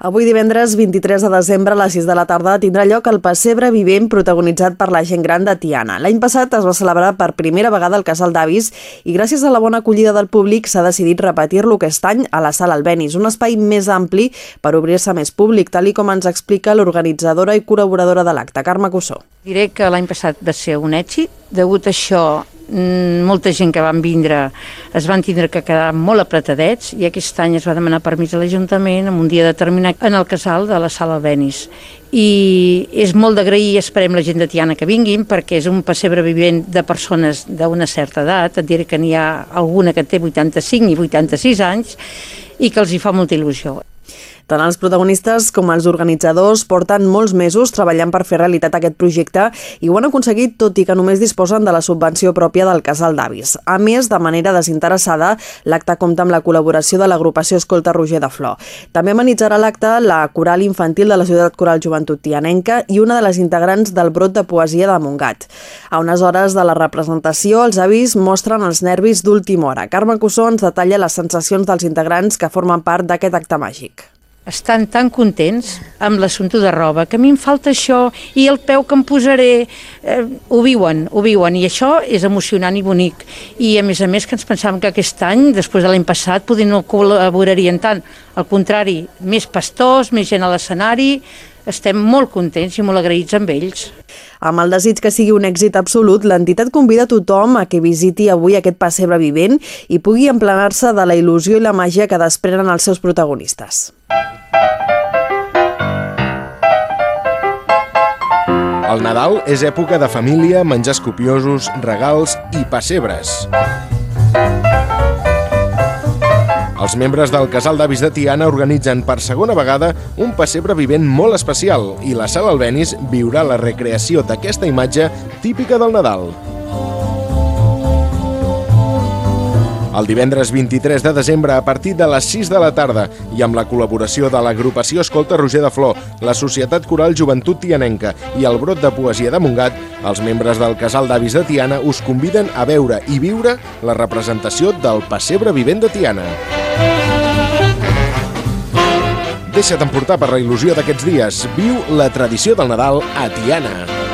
Avui divendres 23 de desembre a les 6 de la tarda tindrà lloc el Passebre Vivent protagonitzat per la gent gran de Tiana. L'any passat es va celebrar per primera vegada el casal d'avis i gràcies a la bona acollida del públic s'ha decidit repetir-lo aquest any a la sala Albenis, un espai més ampli per obrir-se més públic, tal i com ens explica l'organitzadora i col·laboradora de l'acte, Carme Cussó. Diré que l'any passat va ser un èxit, degut a això molta gent que van vindre es van tindre que quedar molt apretadets i aquest any es va demanar permís a l'Ajuntament en un dia determinat en el casal de la Sala Benis i és molt d'agrair i esperem la gent de Tiana que vinguin perquè és un pessebre vivent de persones d'una certa edat, et diré que n'hi ha alguna que té 85 i 86 anys i que els hi fa molta il·lusió. Tant els protagonistes com els organitzadors porten molts mesos treballant per fer realitat aquest projecte i ho han aconseguit tot i que només disposen de la subvenció pròpia del casal d'avis. A més, de manera desinteressada, l'acte compta amb la col·laboració de l'agrupació Escolta Roger de Flor. També amenitzarà l'acte la coral infantil de la Ciutat Coral Joventut Tianenca i una de les integrants del brot de poesia de Montgat. A unes hores de la representació, els avis mostren els nervis d'última hora. Carme Cussó ens detalla les sensacions dels integrants que formen part d'aquest acte màgic estan tan contents amb l'assumpte de roba, que a mi em falta això i el peu que em posaré, eh, ho viuen, ho viuen, i això és emocionant i bonic. I a més a més que ens pensàvem que aquest any, després de l'any passat, potser no col·laborarien tant. Al contrari, més pastors, més gent a l'escenari, estem molt contents i molt agraïts amb ells. Amb el desig que sigui un èxit absolut, l'entitat convida tothom a que visiti avui aquest pessebre vivent i pugui emplenar-se de la il·lusió i la màgia que desprenen els seus protagonistes. El Nadal és època de família, menjars copiosos, regals i pessebres. Els membres del Casal d'Avis de Tiana organitzen per segona vegada un pessebre vivent molt especial i la Sala Albenis viurà la recreació d'aquesta imatge típica del Nadal. El divendres 23 de desembre a partir de les 6 de la tarda i amb la col·laboració de l'agrupació Escolta Roger de Flor, la Societat Coral Joventut Tianenca i el Brot de Poesia de Montgat, els membres del Casal d'Avis de Tiana us conviden a veure i viure la representació del Passebre Vivent de Tiana. Deixa't emportar per la il·lusió d'aquests dies. Viu la tradició del Nadal a Tiana.